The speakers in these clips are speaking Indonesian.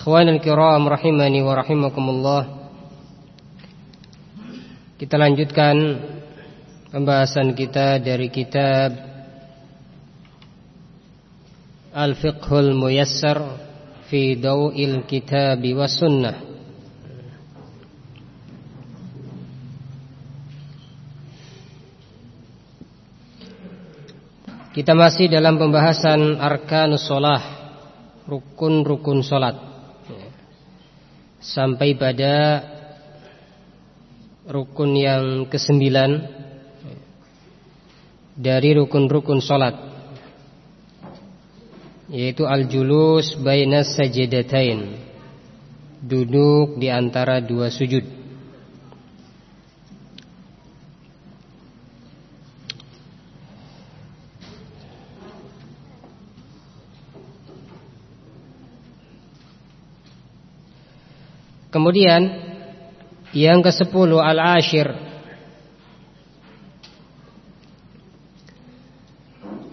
Ikhwanul kiram rahimani wa rahimakumullah. Kita lanjutkan pembahasan kita dari kitab Al-Fiqhul Muyassar fi Daw'il Kitab wa Sunnah. Kita masih dalam pembahasan arkanus solah Rukun-rukun solat sampai pada rukun yang kesembilan. Dari rukun-rukun solat yaitu al-julus baina sajdatain duduk di antara dua sujud Kemudian yang ke-10 al-ashir.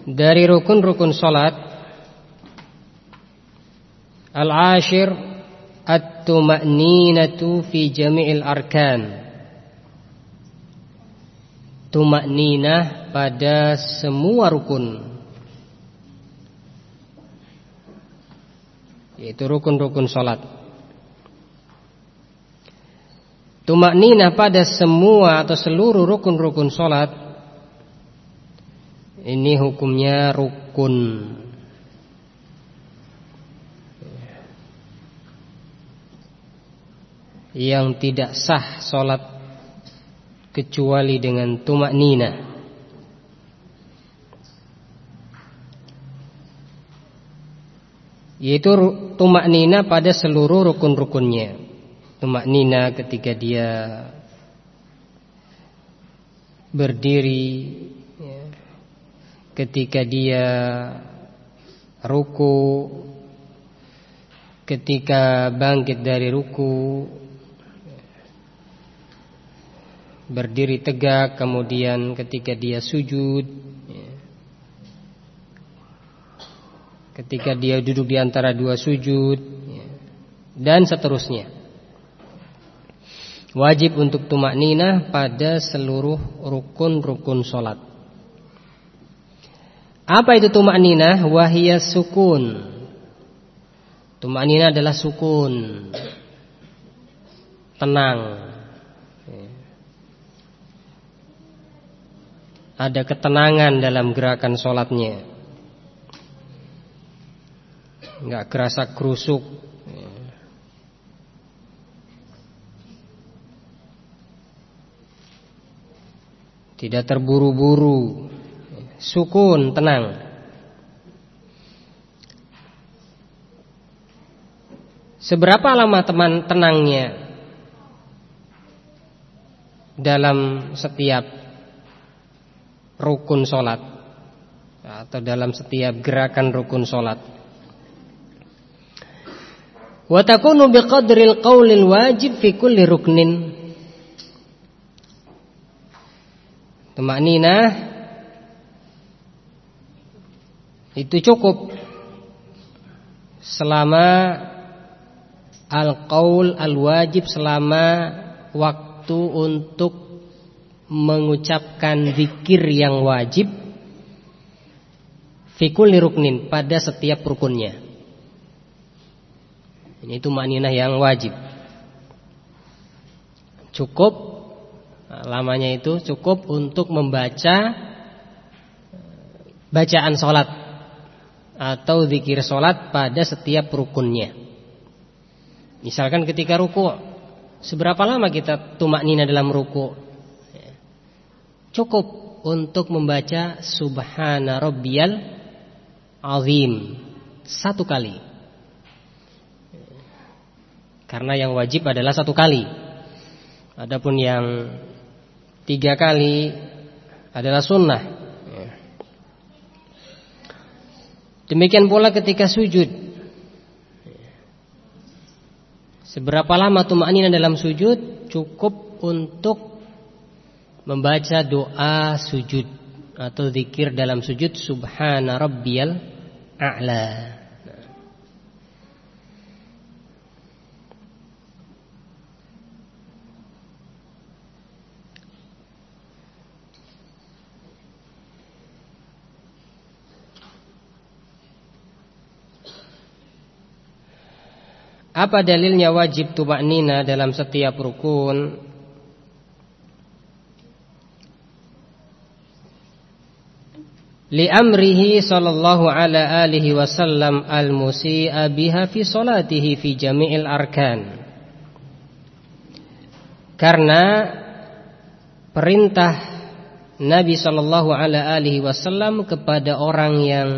Dari rukun-rukun salat al-ashir at-tuma'ninatu fi jami'il arkan. Tuma'ninah pada semua rukun. Yaitu rukun-rukun salat Tumak nina pada semua atau seluruh rukun-rukun sholat Ini hukumnya rukun. Yang tidak sah sholat Kecuali dengan tumak nina Yaitu tumak nina pada seluruh rukun-rukunnya tumak nina ketika dia berdiri ya, ketika dia ruku ketika bangkit dari ruku berdiri tegak kemudian ketika dia sujud ya, ketika dia duduk di antara dua sujud ya, dan seterusnya Wajib untuk tumak nina pada seluruh rukun-rukun solat. Apa itu tumak nina? Wahia sukun. Tumak nina adalah sukun. Tenang. Ada ketenangan dalam gerakan solatnya. Enggak kerasa kerusuk Tidak terburu-buru. Sukun, tenang. Seberapa lama teman tenangnya Dalam setiap Rukun solat Atau dalam setiap gerakan rukun solat Watakunu biqadril qawlil wajib fi kulli ruknin Temak itu cukup selama al-qaul al-wajib selama waktu untuk mengucapkan zikir yang wajib fikul ruknin pada setiap rukunnya. Ini itu makninah yang wajib. Cukup lamanya itu cukup untuk membaca bacaan sholat atau zikir sholat pada setiap rukunnya. Misalkan ketika ruku, seberapa lama kita tumak nina dalam ruku? Cukup untuk membaca Subhana Rabbiyal Azim satu kali. Karena yang wajib adalah satu kali. Adapun yang tiga kali adalah sunnah. Demikian pula ketika sujud. Seberapa lama tumaknina dalam sujud cukup untuk membaca doa sujud atau zikir dalam sujud subhana rabbiyal a'la. Apa dalilnya wajib tumak nina dalam setiap rukun? Li amrihi sallallahu ala alihi wasallam al-musi'a biha fi salatihi fi jami'il arkan. Karena perintah Nabi sallallahu ala alihi wasallam kepada orang yang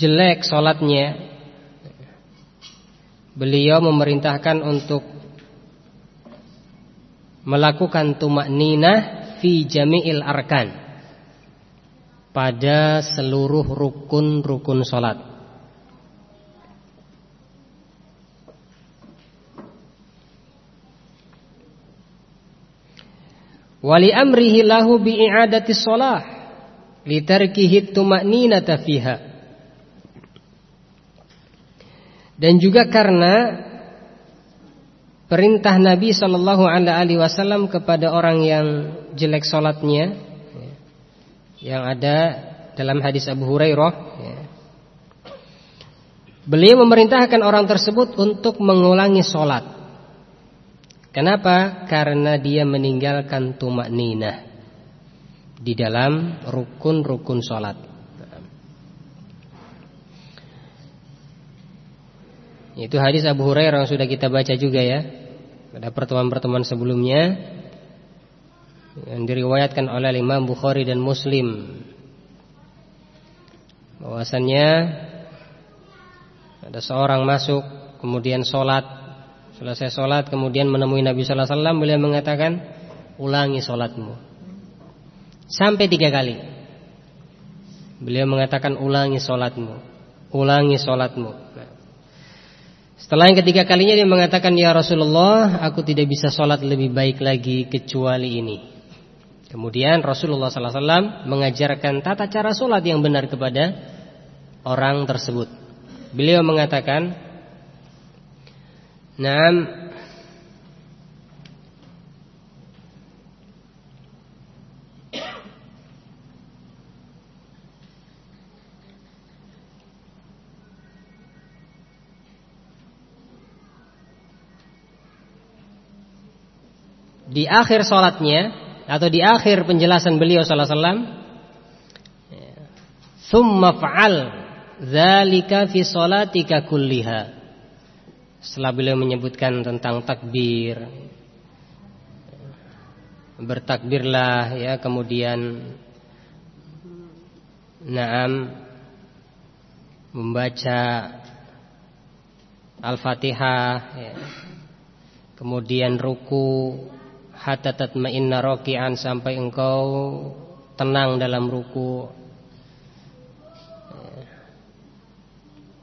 jelek salatnya Beliau memerintahkan untuk melakukan tumak ninah fi jami'il arkan pada seluruh rukun-rukun salat. Wali amrihi lahu bi i'adati shalah li tarkihi tuma'ninata fiha. Dan juga karena perintah Nabi Shallallahu Alaihi Wasallam kepada orang yang jelek solatnya, yang ada dalam hadis Abu Hurairah, beliau memerintahkan orang tersebut untuk mengulangi solat. Kenapa? Karena dia meninggalkan tumak ninah di dalam rukun-rukun solat. Itu hadis Abu Hurairah yang sudah kita baca juga ya. Pada pertemuan-pertemuan sebelumnya yang diriwayatkan oleh Imam Bukhari dan Muslim. Bahwasannya ada seorang masuk kemudian sholat. Selesai sholat kemudian menemui Nabi Wasallam beliau mengatakan ulangi sholatmu. Sampai tiga kali. Beliau mengatakan ulangi sholatmu ulangi sholatmu setelah yang ketiga kalinya dia mengatakan Ya Rasulullah aku tidak bisa sholat lebih baik lagi kecuali ini. Kemudian Rasulullah SAW mengajarkan tata cara sholat yang benar kepada orang tersebut. Beliau mengatakan Naam di akhir sholatnya atau di akhir penjelasan beliau sallallahu alaihi wasallam summa fa'al dzalika fi sholatika kulliha setelah beliau menyebutkan tentang takbir bertakbirlah ya kemudian naam membaca Al-Fatihah ya. kemudian ruku hatta tatma'inna raki'an sampai engkau tenang dalam ruku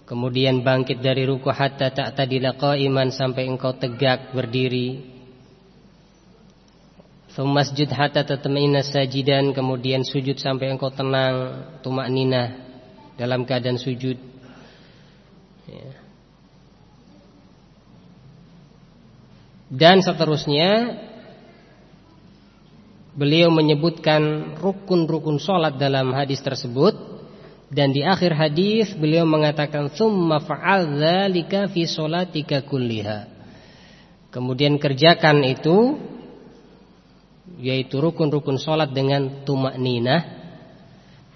Kemudian bangkit dari ruku hatta ta'tadila qa'iman sampai engkau tegak berdiri. Masjid hatta tatma'inna sajidan kemudian sujud sampai engkau tenang tumak nina dalam keadaan sujud. Dan seterusnya Beliau menyebutkan rukun-rukun solat dalam hadis tersebut dan di akhir hadis beliau mengatakan summa fa'al dzalika fi sholatika kulliha. Kemudian kerjakan itu yaitu rukun-rukun solat dengan tumak ninah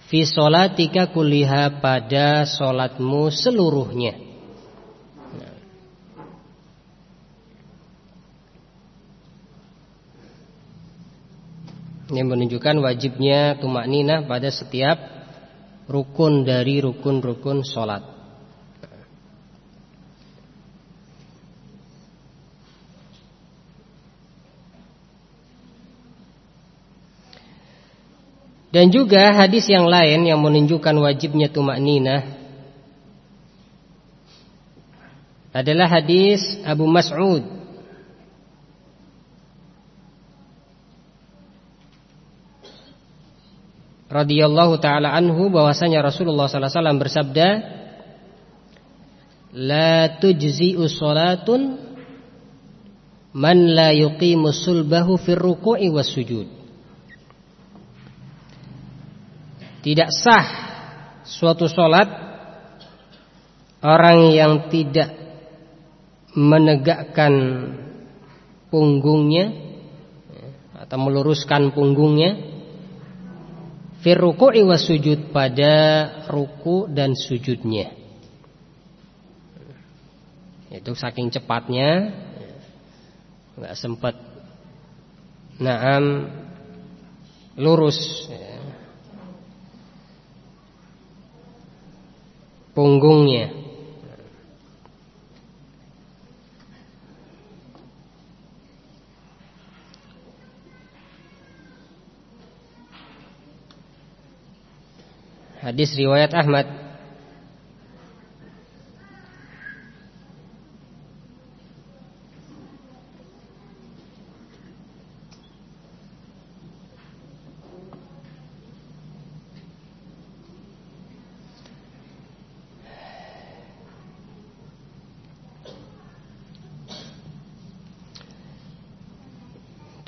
fi sholatika kulliha pada solatmu seluruhnya. yang menunjukkan wajibnya tumak ninah pada setiap rukun dari rukun-rukun sholat. Dan juga hadis yang lain yang menunjukkan wajibnya tumak ninah adalah hadis Abu Mas'ud radhiyallahu taala anhu bahwasanya Rasulullah sallallahu alaihi wasallam bersabda La tujzi'u salatun man la yuqimu sulbahu fir ruku'i was sujud. Tidak sah suatu solat Orang yang tidak menegakkan punggungnya Atau meluruskan punggungnya Firruku'i was sujud pada ruku dan sujudnya Itu saking cepatnya nggak sempat Naam Lurus ya. punggungnya. Hadis riwayat Ahmad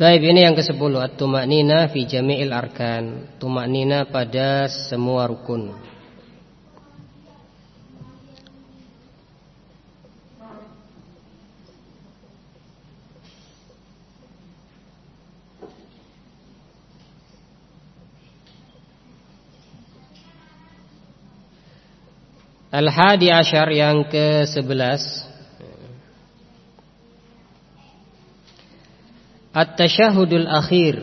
Baik, ini yang ke-10 At-tumanina fi jami'il arkan. Tumanina pada semua rukun. Al-Hadi Asyar yang ke-11 At-tasyahudul akhir.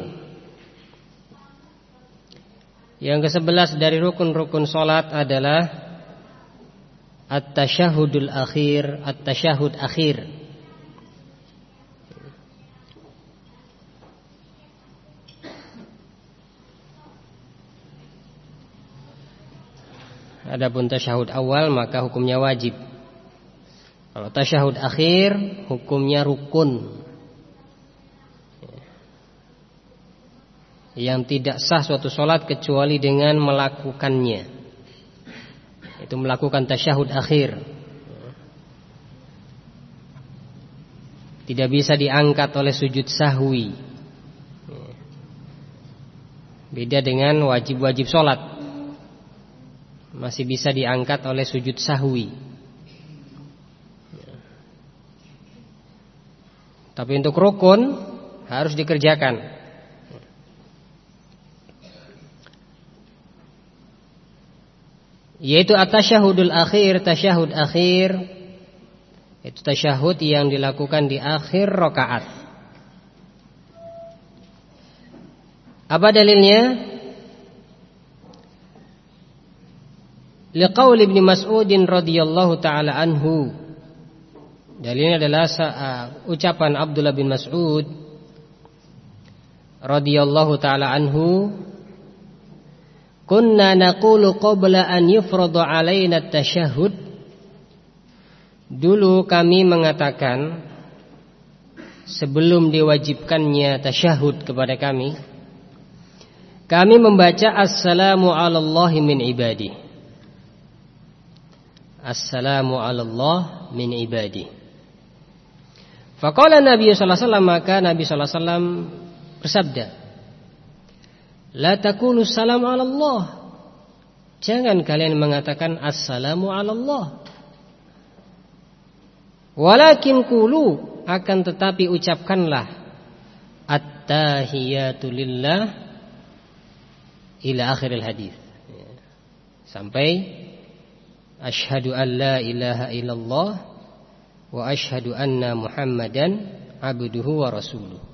Yang ke-11 dari rukun-rukun solat adalah At-tasyahudul akhir At-tasyahud akhir. Adapun tasyahud awal maka hukumnya wajib. Kalau tasyahud akhir hukumnya rukun yang tidak sah suatu solat kecuali dengan melakukannya. Itu melakukan tasyahud akhir. Tidak bisa diangkat oleh sujud sahwi. Beda dengan wajib-wajib solat. Masih bisa diangkat oleh sujud sahwi. Tapi untuk rukun harus dikerjakan. Yaitu at-tasyahudul akhir, tasyahud akhir itu tasyahud yang dilakukan di akhir rakaat. Apa dalilnya? Liqaul Ibnu Mas'ud radhiyallahu taala anhu. Dalilnya adalah ucapan Abdullah bin Mas'ud radhiyallahu taala anhu Kunna naqulu qabla an yufradu alaina tasyahud Dulu kami mengatakan sebelum diwajibkannya tasyahud kepada kami kami membaca assalamu ala min ibadi. Assalamu ala min ibadi. Faqala Nabi sallallahu alaihi wasallam maka Nabi sallallahu alaihi wasallam bersabda La takulu salam ala Allah. Jangan kalian mengatakan assalamu ala Allah. Walakin kulu akan tetapi ucapkanlah at-tahiyatu lillah ila akhiril hadis. Sampai asyhadu an la ilaha illallah wa asyhadu anna Muhammadan abduhu wa rasuluh.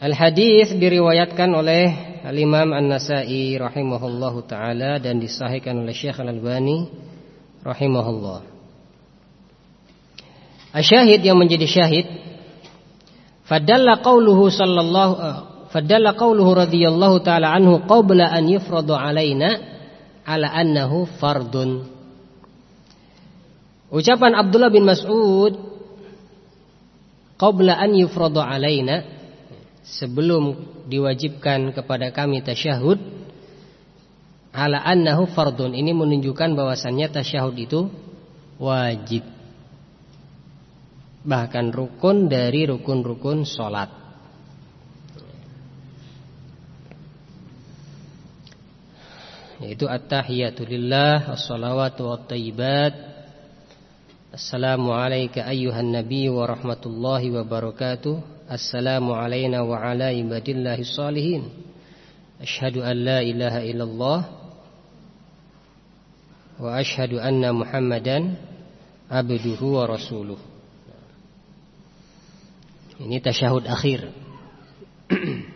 Al-hadis diriwayatkan oleh Al-Imam An-Nasai rahimahullahu taala dan disahihkan oleh Syekh Al-Albani rahimahullah. Asyahid yang menjadi syahid fadalla qauluhu sallallahu uh, fadalla qauluhu radhiyallahu taala anhu qabla an yufradu alaina ala annahu fardun. Ucapan Abdullah bin Mas'ud qabla an yufradu alaina sebelum diwajibkan kepada kami tasyahud ala annahu fardun ini menunjukkan bahwasannya tasyahud itu wajib bahkan rukun dari rukun-rukun solat. Yaitu at-tahiyatu lillah, as-salawatu wat-thayyibat. Ayyuhan nabiy wa rahmatullahi wa barakatuh. Assalamu alayna wa ala ibadillahi salihin. Ashhadu an la ilaha illallah wa ashhadu anna Muhammadan abduhu wa rasuluh. Ini tasyahud akhir.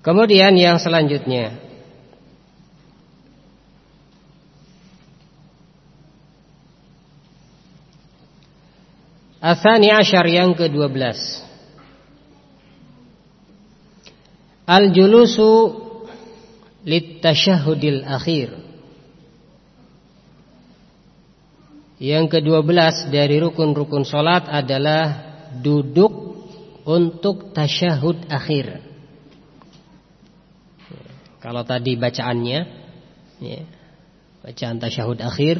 Kemudian yang selanjutnya. Asani Ashar yang ke-12 Al-julusu Littashahudil akhir. Yang ke-12 dari rukun-rukun solat adalah Duduk untuk tasyahud akhir kalau tadi bacaannya ya, Bacaan tasyahud akhir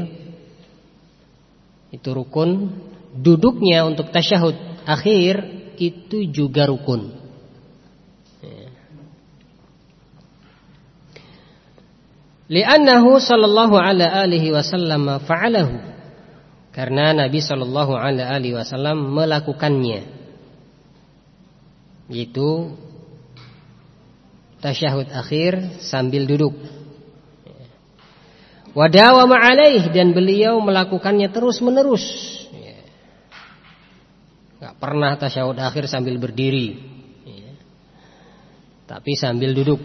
Itu rukun. Duduknya untuk tasyahud akhir Itu juga rukun. Ya. Li'annahu sallallahu ala alihi wasallam fa'alahu. Karena Nabi sallallahu ala alihi wasallam melakukannya. Itu tasyahud akhir sambil duduk. Wadawama alaih dan beliau melakukannya terus menerus. Gak pernah tasyahud akhir sambil berdiri. Tapi sambil duduk.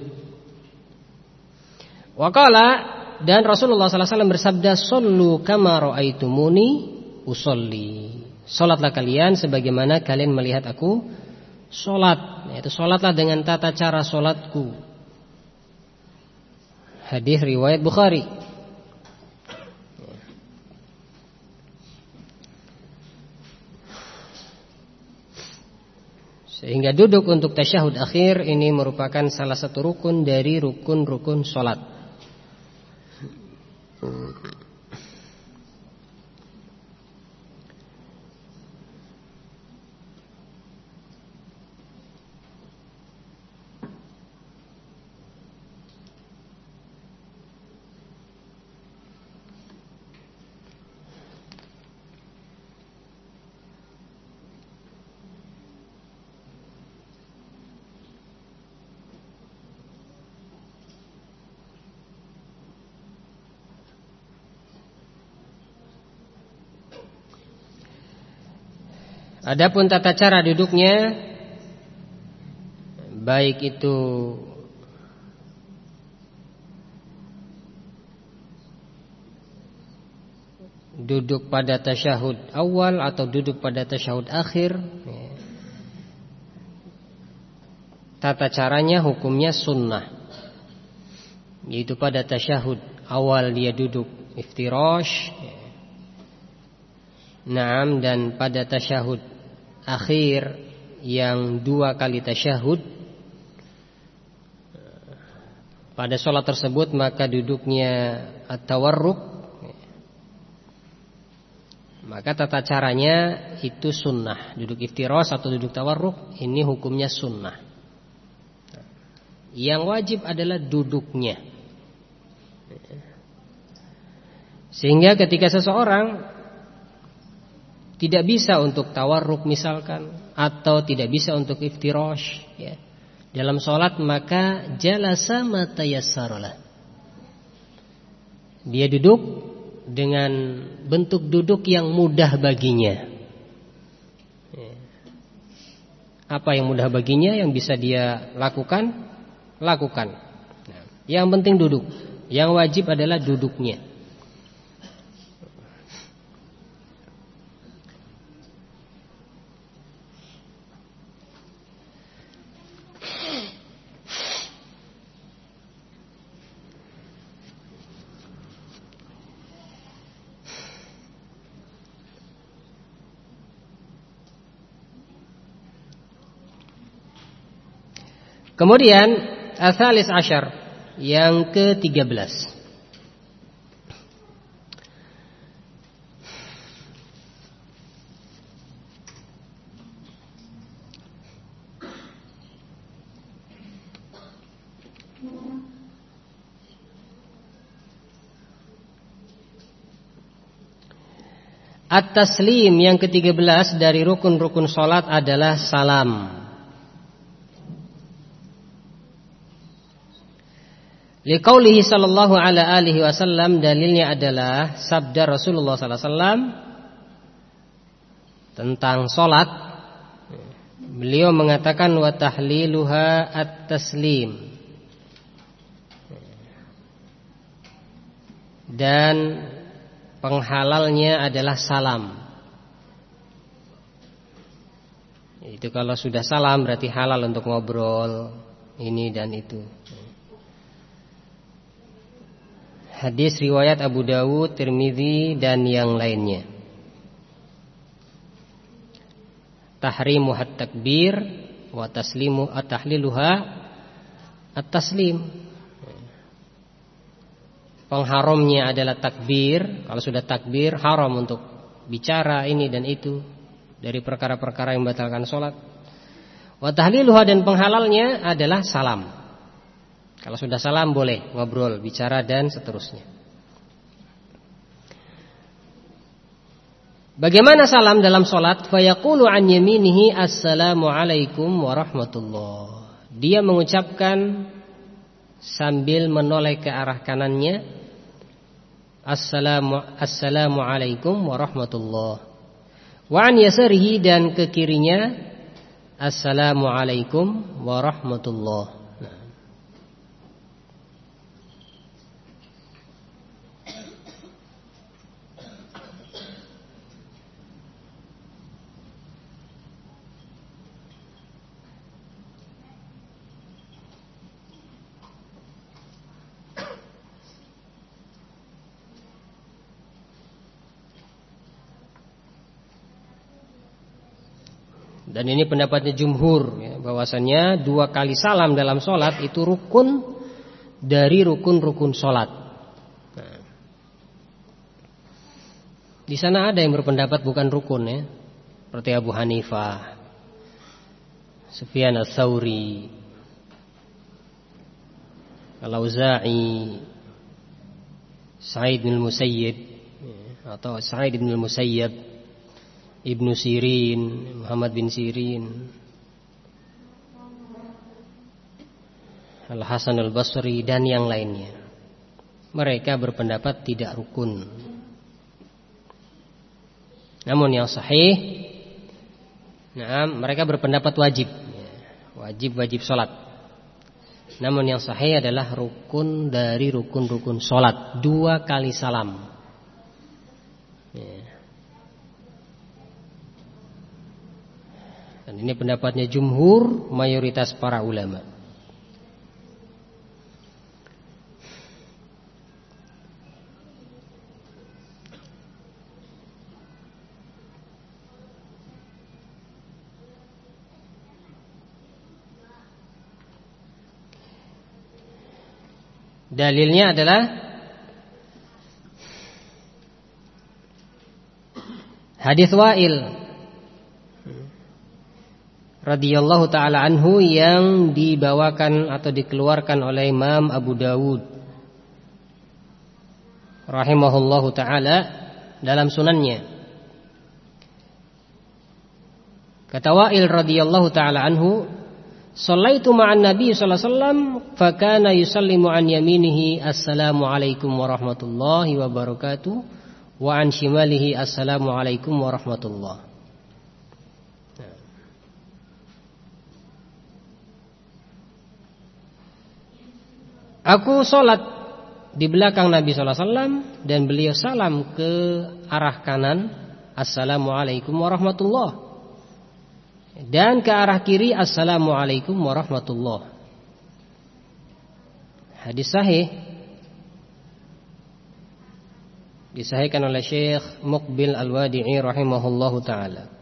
Wakala dan Rasulullah SAW bersabda, "Sallu kama ra'aitumuni usolli." Salatlah kalian sebagaimana kalian melihat aku Solat Yaitu solatlah dengan tata cara solatku Hadis riwayat Bukhari. Sehingga duduk untuk tasyahud akhir ini merupakan salah satu rukun dari rukun-rukun solat. Adapun tata cara duduknya baik itu duduk pada tasyahud awal atau duduk pada tasyahud akhir tata caranya hukumnya sunnah. Yaitu pada tasyahud awal dia duduk iftirosh Naam dan pada tasyahud akhir yang dua kali tasyahud pada sholat tersebut maka duduknya at-tawarruk. Maka tata caranya itu sunnah. Duduk iftiros atau duduk tawarruk ini hukumnya sunnah. Yang wajib adalah duduknya. Sehingga ketika seseorang tidak bisa untuk tawarruk misalkan atau tidak bisa untuk iftirosh ya. Dalam sholat maka jalasa matayassaralah. Dia duduk dengan bentuk duduk yang mudah baginya. Ya. Apa yang mudah baginya yang bisa dia lakukan? Lakukan. Yang penting duduk. Yang wajib adalah duduknya. Kemudian asalis ashar yang ke-13. At-taslim yang ke-13 dari rukun-rukun salat adalah salam. Liqaulihi sallallahu ala alihi wasallam dalilnya adalah sabda Rasulullah sallallahu alaihi wasallam tentang salat. Beliau mengatakan wa tahliluha at-taslim. Dan penghalalnya adalah salam. Itu kalau sudah salam berarti halal untuk ngobrol ini dan itu. Hadis riwayat Abu Dawud, Tirmidzi dan yang lainnya. Tahrimu hat takbir wa taslimu at-tahliluha at-taslim. Pengharamnya adalah takbir. Kalau sudah takbir haram untuk bicara ini dan itu dari perkara-perkara yang membatalkan sholat. Wa tahliluha dan penghalalnya adalah salam. Kalau sudah salam boleh ngobrol, bicara dan seterusnya. Bagaimana salam dalam solat? Fayaqulu an yaminihi assalamu alaikum warahmatullah. Dia mengucapkan sambil menoleh ke arah kanannya assalamu assalamu alaikum warahmatullah. Wa an yasarihi dan ke kirinya assalamu alaikum warahmatullah. Dan ini pendapatnya jumhur ya, bahwasannya dua kali salam dalam sholat itu rukun dari rukun-rukun sholat. Nah, di sana ada yang berpendapat bukan rukun ya, seperti Abu Hanifah, Sufyan al-Thawri, Al-Auza'i, Sa'id bin Musayyib ya, atau Sa'id bin Musayyib Ibnu Sirin, Muhammad bin Sirin, Al Hasan Al Basri dan yang lainnya. Mereka berpendapat tidak rukun. Namun yang sahih, nah mereka berpendapat wajib, wajib wajib sholat. Namun yang sahih adalah rukun dari rukun-rukun sholat dua kali salam. Ya. Dan ini pendapatnya jumhur mayoritas para ulama. Dalilnya adalah hadis Wa'il radhiyallahu taala anhu yang dibawakan atau dikeluarkan oleh Imam Abu Dawud rahimahullahu taala dalam sunannya. Kata Wa'il radhiyallahu taala anhu, "Shallaitu ma'an Nabi sallallahu alaihi wasallam fa kana yusallimu an yaminihi assalamu alaikum warahmatullahi wabarakatuh wa an shimalihi assalamu alaikum warahmatullahi." Aku sholat di belakang Nabi SAW dan beliau salam ke arah kanan, Assalamualaikum warahmatullah. Dan ke arah kiri, Assalamualaikum warahmatullah. Hadis sahih disahihkan oleh Syekh Muqbil Al-Wadi'i rahimahullahu taala.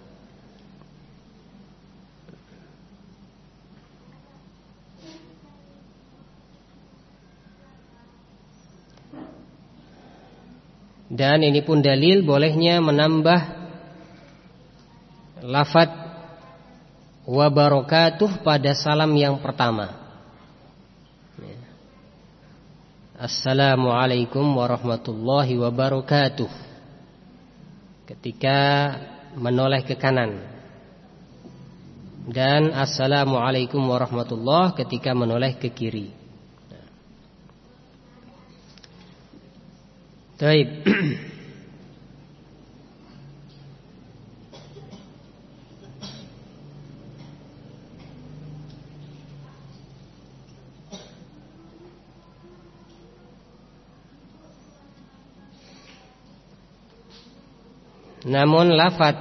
Dan ini pun dalil bolehnya menambah lafad wa barakatuh pada salam yang pertama. Assalamualaikum warahmatullahi wabarakatuh. Ketika menoleh ke kanan. Dan assalamualaikum warahmatullahi ketika menoleh ke kiri. Baik. Namun lafad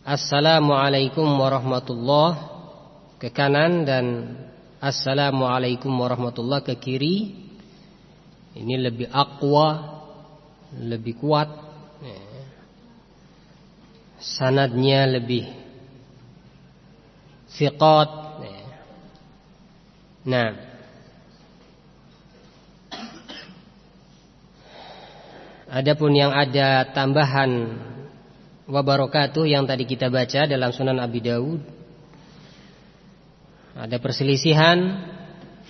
Assalamualaikum warahmatullah ke kanan dan Assalamualaikum warahmatullah ke kiri ini lebih akwa, lebih kuat. Sanadnya lebih siqat. Nah, Adapun yang ada tambahan wabarakatuh yang tadi kita baca dalam Sunan Abi Dawud. Ada perselisihan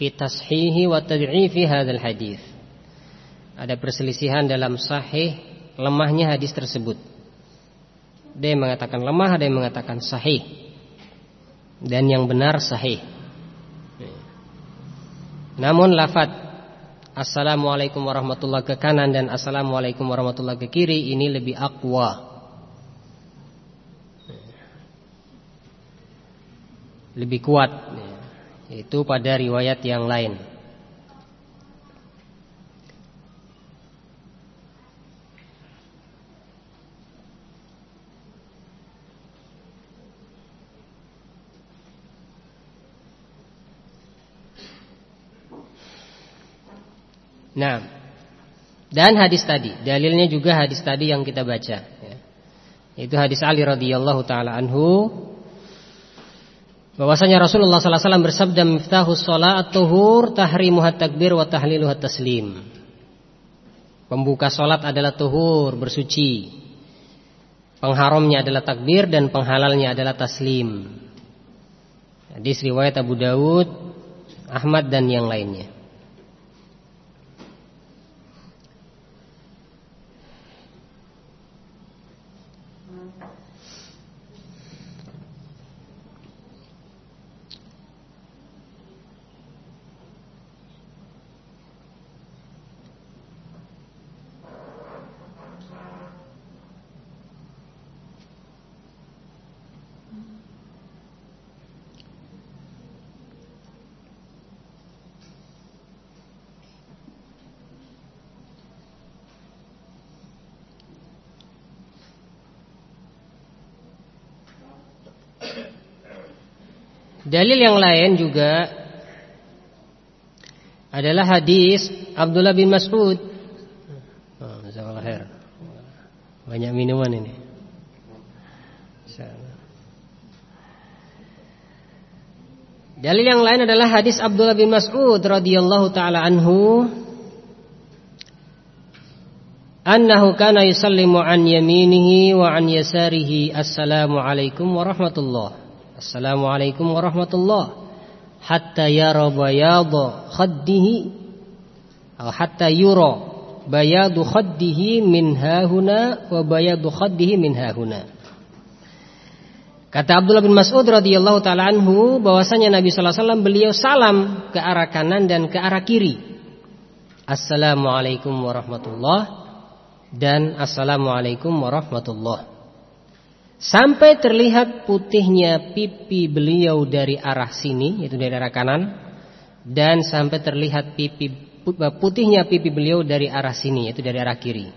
fi tashihi wa tad'ifi hadzal hadis ada perselisihan dalam sahih lemahnya hadis tersebut. Ada yang mengatakan lemah, ada yang mengatakan sahih. Dan yang benar sahih. Namun lafad Assalamualaikum warahmatullahi ke kanan dan Assalamualaikum warahmatullahi ke kiri ini lebih akwa. Lebih kuat Itu pada riwayat yang lain. Nah, dan hadis tadi, dalilnya juga hadis tadi yang kita baca. Ya. Itu hadis Ali radhiyallahu taala anhu bahwasanya Rasulullah sallallahu alaihi wasallam bersabda miftahus shalat tuhur tahrimu takbir wa tahlilu taslim. Pembuka salat adalah tuhur, bersuci. Pengharamnya adalah takbir dan penghalalnya adalah taslim. Hadis riwayat Abu Dawud, Ahmad dan yang lainnya. Dalil yang lain juga adalah hadis Abdullah bin Mas'ud. Oh, Banyak minuman ini. Dalil yang lain adalah hadis Abdullah bin Mas'ud radhiyallahu taala anhu annahu kana yusallimu an yaminihi wa an yasarihi assalamu alaikum warahmatullah assalamu alaikum warahmatullah hatta yara bayada khaddihi atau hatta yura bayadu khaddihi min hahuna wa bayadu khaddihi min hahuna Kata Abdullah bin Mas'ud radhiyallahu taala anhu bahwasanya Nabi sallallahu alaihi wasallam beliau salam ke arah kanan dan ke arah kiri. Assalamualaikum warahmatullah dan assalamualaikum warahmatullah. Sampai terlihat putihnya pipi beliau dari arah sini, yaitu dari arah kanan, dan sampai terlihat pipi putihnya pipi beliau dari arah sini, yaitu dari arah kiri.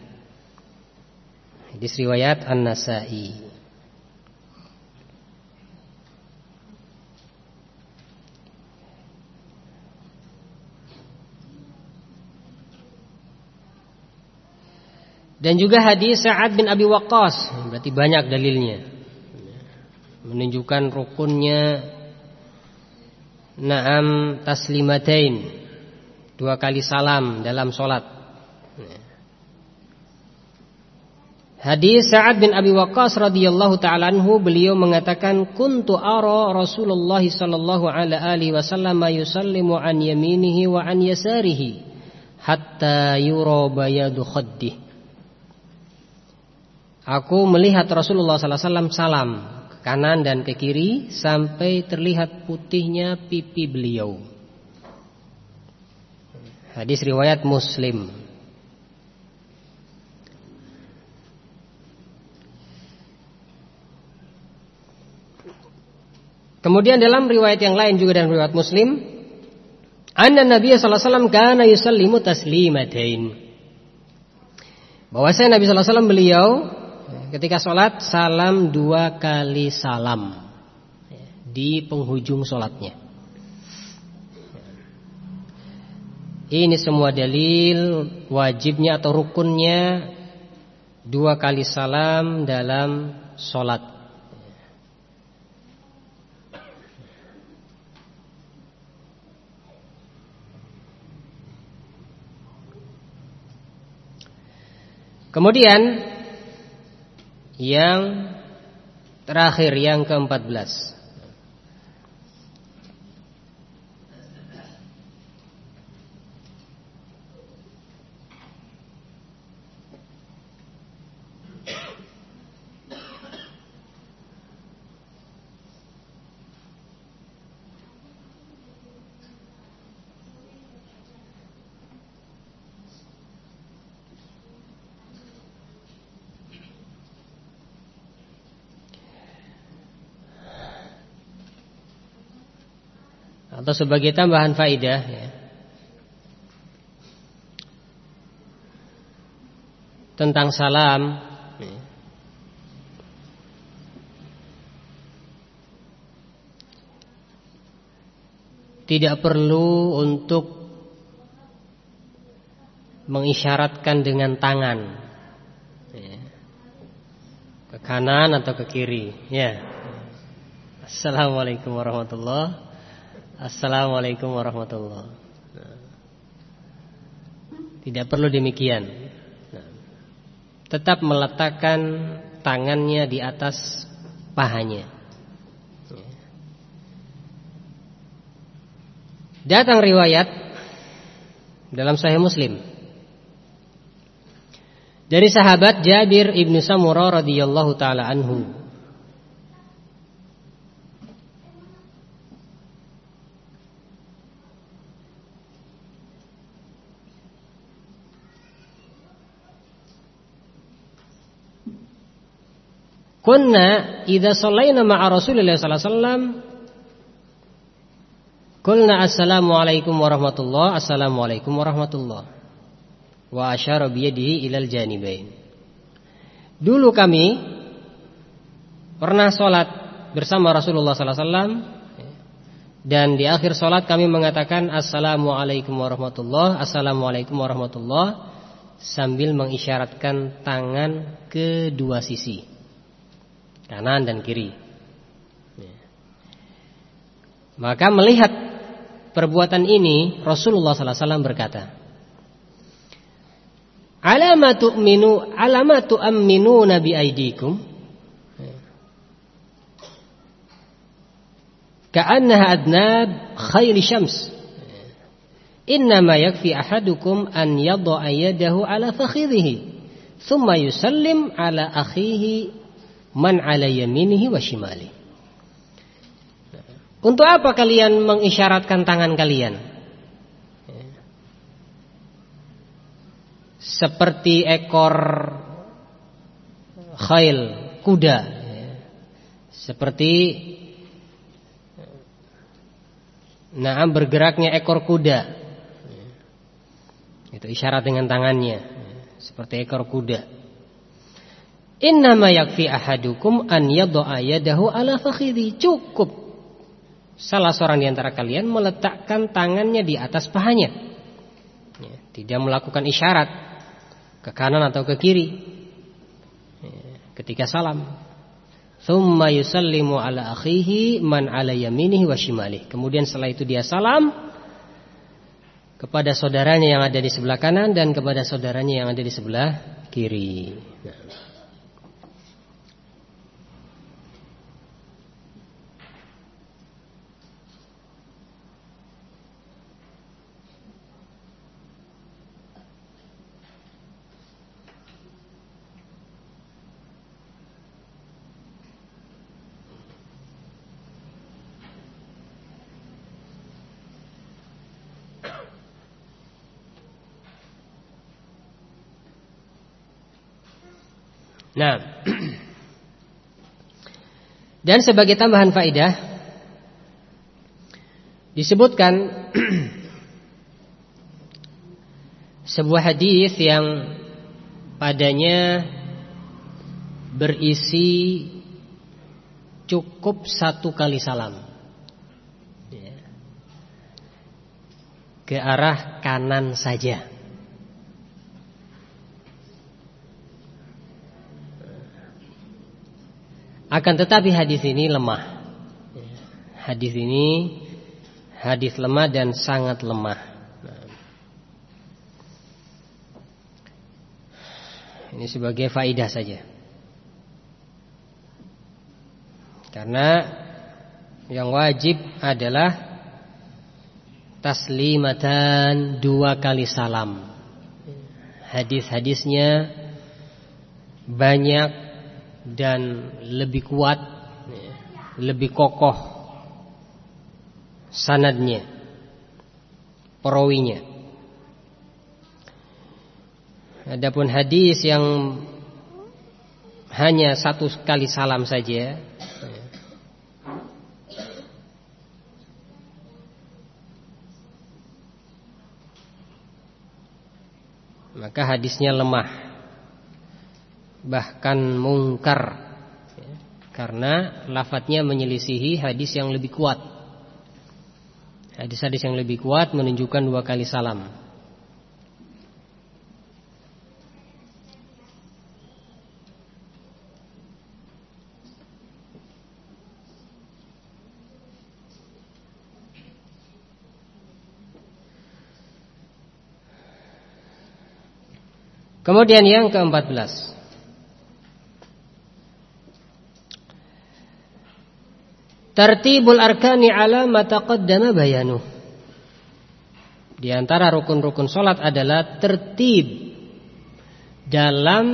Di riwayat An-Nasa'i. Dan juga hadis Sa'ad bin Abi Waqqas, berarti banyak dalilnya. Menunjukkan rukunnya. Naam taslimatain. Dua kali salam dalam sholat. Hadis Sa'ad bin Abi Waqqas radhiyallahu taala anhu beliau mengatakan kuntu ara Rasulullah sallallahu alaihi wasallam yusallimu an yaminihi wa an yasarihi hatta yura bayadu khaddih Aku melihat Rasulullah SAW salam ke kanan dan ke kiri sampai terlihat putihnya pipi beliau. Hadis riwayat Muslim. Kemudian dalam riwayat yang lain juga dalam riwayat Muslim, anna Nabi sallallahu alaihi wasallam kana yusallimu taslimatain. Bahwasanya Nabi sallallahu alaihi wasallam beliau Ketika sholat salam dua kali salam di penghujung sholatnya. Ini semua dalil wajibnya atau rukunnya dua kali salam dalam sholat. Kemudian yang terakhir yang ke-14 atau sebagai tambahan faidah ya. tentang salam ya. tidak perlu untuk mengisyaratkan dengan tangan ya. ke kanan atau ke kiri ya Assalamualaikum warahmatullahi Assalamualaikum warahmatullahi Tidak perlu demikian. Tetap meletakkan tangannya di atas pahanya. Datang riwayat Dalam Sahih Muslim. Dari sahabat Jabir ibnu Samurah radhiyallahu taala anhu Kunna idza shallaina ma'a Rasulillah sallallahu alaihi wasallam Qulna assalamu alaikum warahmatullah Assalamualaikum warahmatullah Wa asyara biyadihi ilal janibain. Dulu kami Pernah sholat bersama Rasulullah wasallam dan di akhir sholat kami mengatakan Assalamualaikum warahmatullah Assalamualaikum warahmatullah Sambil mengisyaratkan tangan kedua sisi kanan dan kiri. Ya. Maka melihat perbuatan ini Rasulullah wasallam berkata, "Alamatu minu alamatu aminu nabi aidikum." Ka'annaha adnab khairi syams. Innama yakfi ahadukum an yadha'a yadahu ala fakhidhihi thumma yusallim ala akhihi man ala yaminihi wa shimali. Untuk apa kalian mengisyaratkan tangan kalian? Seperti ekor khail, kuda. Seperti Nah bergeraknya ekor kuda itu isyarat dengan tangannya seperti ekor kuda. Innama yakfi ahadukum an yadha'a yadahu ala fakhidhi. Cukup salah seorang di antara kalian meletakkan tangannya di atas pahanya. Ya, tidak melakukan isyarat ke kanan atau ke kiri. Ya, ketika salam. Thumma yusallimu ala akhihi man ala yaminihi wa shimalihi. Kemudian setelah itu dia salam kepada saudaranya yang ada di sebelah kanan dan kepada saudaranya yang ada di sebelah kiri. Nah. Nah, dan sebagai tambahan faidah disebutkan sebuah hadis yang padanya berisi cukup satu kali salam ya. ke arah kanan saja. Akan tetapi hadis ini lemah. Hadis ini hadis lemah dan sangat lemah. Ini sebagai faidah saja. Karena yang wajib adalah taslimatan dua kali salam. Hadis-hadisnya banyak dan lebih kuat, lebih kokoh sanadnya, perawinya. Adapun hadis yang hanya satu kali salam saja maka hadisnya lemah bahkan mungkar karena lafadznya menyelisihi hadis yang lebih kuat. Hadis-hadis yang lebih kuat menunjukkan dua kali salam. Kemudian yang ke-14 Tertibul arkani ala mataqaddama bayanu. Di antara rukun-rukun solat adalah tertib dalam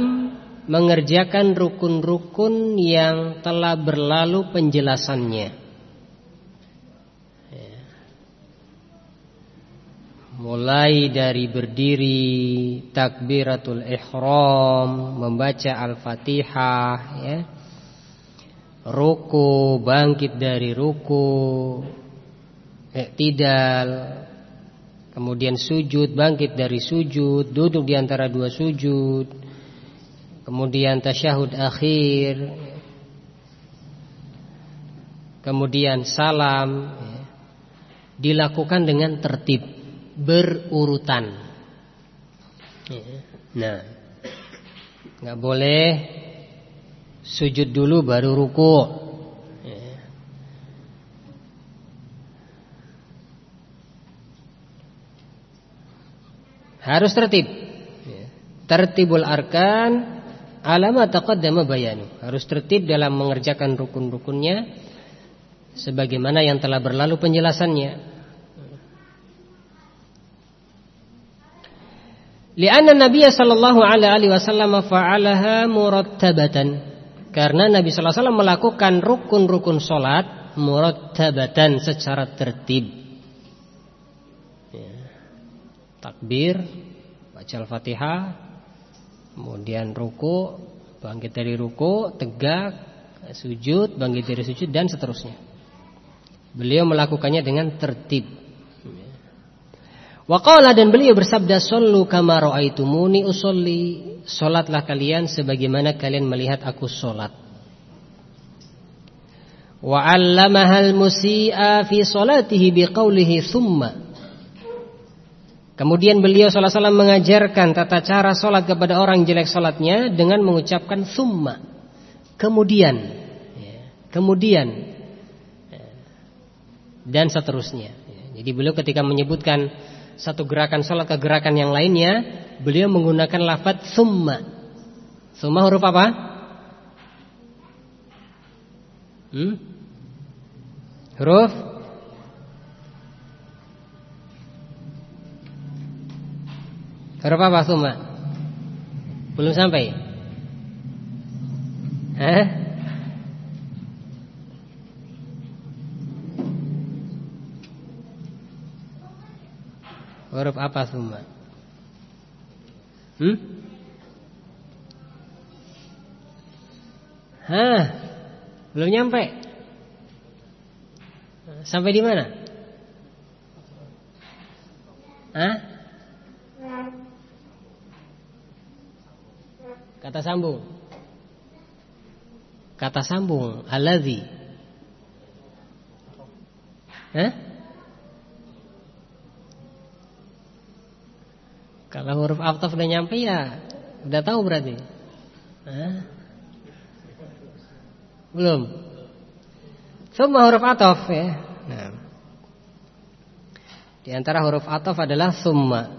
mengerjakan rukun-rukun yang telah berlalu penjelasannya. Ya. Mulai dari berdiri, takbiratul ihram, membaca al-fatihah, ya ruku, bangkit dari ruku, iktidal, kemudian sujud, bangkit dari sujud, duduk di antara dua sujud, kemudian tasyahud akhir, kemudian salam, dilakukan dengan tertib, berurutan. Nah, nggak boleh Sujud dulu baru ruku. Ya. Harus tertib. Ya. Tertibul arkan Alama taqaddama bayanu Harus tertib dalam mengerjakan rukun-rukunnya Sebagaimana yang telah berlalu penjelasannya Lianna Nabi sallallahu alaihi wasallam fa'alaha murattabatan. Karena Nabi wasallam melakukan rukun-rukun salat murattabatan secara tertib. takbir, baca Al-Fatihah, kemudian ruku, bangkit dari ruku, tegak, sujud, bangkit dari sujud dan seterusnya. Beliau melakukannya dengan tertib. Waqala dan beliau bersabda sallu kama raaitumuni usolli salatlah kalian sebagaimana kalian melihat aku salat wa 'allamahal musii'a fi biqaulihi thumma Kemudian beliau salah salah mengajarkan tata cara sholat kepada orang jelek sholatnya dengan mengucapkan summa. Kemudian, ya, kemudian, ya, dan seterusnya. Ya, jadi beliau ketika menyebutkan satu gerakan sholat ke gerakan yang lainnya, beliau menggunakan lafad summa. Summa huruf apa? Hmm? Huruf Huruf apa summa? Belum sampai? Hah? Huruf apa summa? Hmm? Hah? Belum nyampe? Sampai di mana? Hah? Kata sambung. Kata sambung alladzi. Hah? Kalau huruf aftaf udah nyampe ya udah tahu berarti. Hah? Belum. Semua huruf ataf ya. Nah. Di antara huruf ataf adalah summa.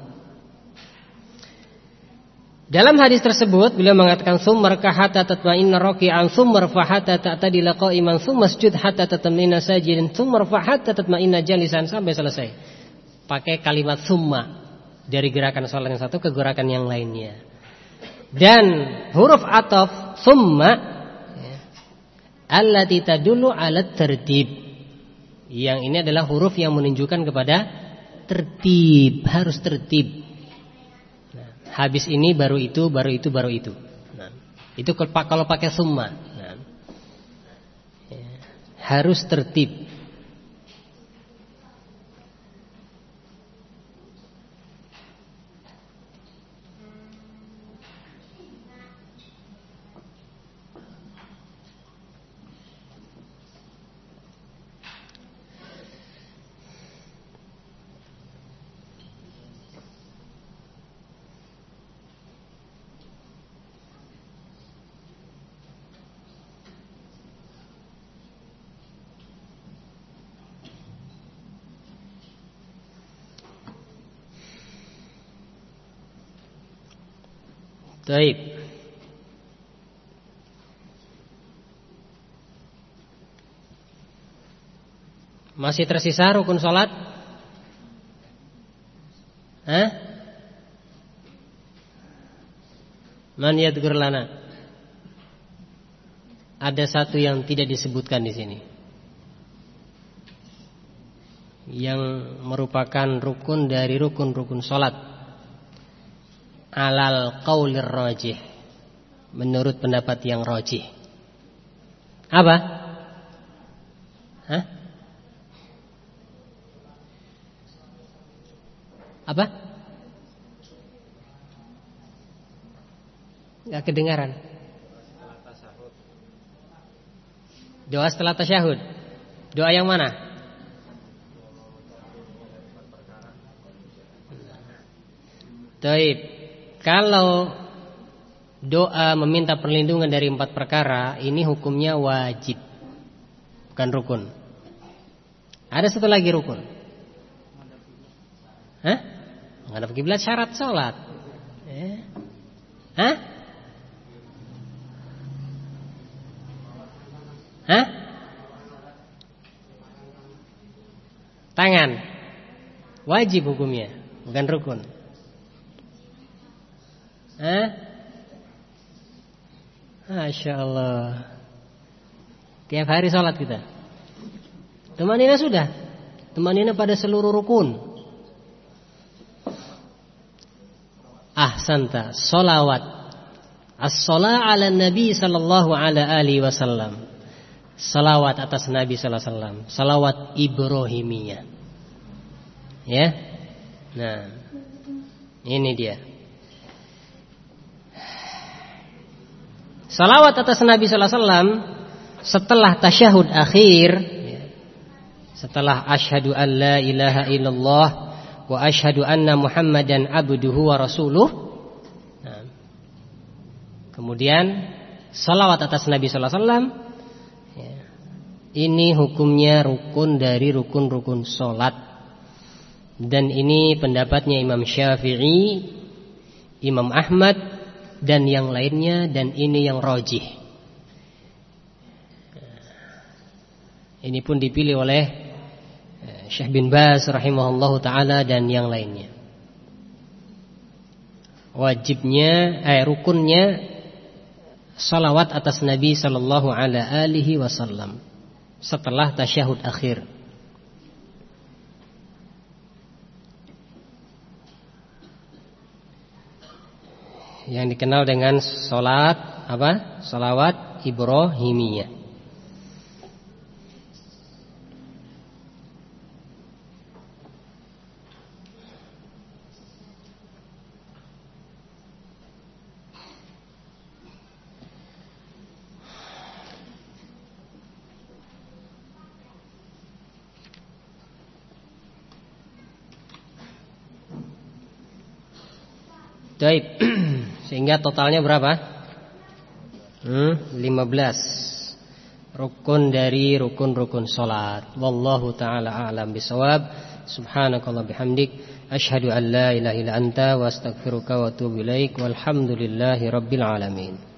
Dalam hadis tersebut beliau mengatakan sumar hatta tatma'inna raki'an sumar fa hatta ta'tadila qa'iman summa sujud hatta tatma'inna sajidin sumar fa hatta tatma'inna jalisan sampai selesai. Pakai kalimat summa dari gerakan salat yang satu ke gerakan yang lainnya. Dan huruf ataf summa ya, allati tadullu 'ala tertib. Yang ini adalah huruf yang menunjukkan kepada tertib, harus tertib. Habis ini baru itu, baru itu, baru itu. Nah, itu kalau pakai summa. Nah, ya, harus tertib. Baik. Masih tersisa rukun sholat? Hah? Man yadgur lana? Ada satu yang tidak disebutkan di sini. Yang merupakan rukun dari rukun-rukun sholat alal qaulir rajih. Menurut pendapat yang rajih. Apa? Hah? apa? Gak kedengaran. Doa setelah tasyahud. Doa yang mana? Taib kalau doa meminta perlindungan dari empat perkara ini hukumnya wajib, bukan rukun. Ada satu lagi rukun. Hah? Menghadap kiblat syarat sholat. Ya. Hah? Hah? Tangan. Wajib hukumnya, bukan rukun. Hah? Masya Allah Tiap hari sholat kita. Temanina sudah. Temanina pada seluruh rukun. Ahsanta. Solawat As-sholat ala Nabi Sallallahu ala alihi wasallam. Salawat atas Nabi Sallallahu alaihi wasallam. Salawat Ibrahimiyah. Ya? Nah. Ini dia Salawat atas Nabi Sallallahu Alaihi Wasallam setelah tasyahud akhir, setelah asyhadu an la ilaha illallah wa asyhadu anna muhammadan abduhu wa rasuluh. Nah, kemudian salawat atas Nabi Sallallahu Alaihi Wasallam. Ya, ini hukumnya rukun dari rukun-rukun solat dan ini pendapatnya Imam Syafi'i, Imam Ahmad dan yang lainnya dan ini yang rojih. Ini pun dipilih oleh eh, Syekh bin Baz rahimahullahu taala dan yang lainnya. Wajibnya eh rukunnya salawat atas Nabi sallallahu alaihi wasallam setelah tasyahud akhir. Yang dikenal dengan salat apa? Salawat Ibrahimiyah. Baik. Sehingga totalnya berapa? Hmm, 15 Rukun dari rukun-rukun solat Wallahu ta'ala a'lam bisawab. Subhanakallah bihamdik. Ashadu an la ilaha illa anta Wa astagfiruka wa atubu ilaik. Walhamdulillahi rabbil alamin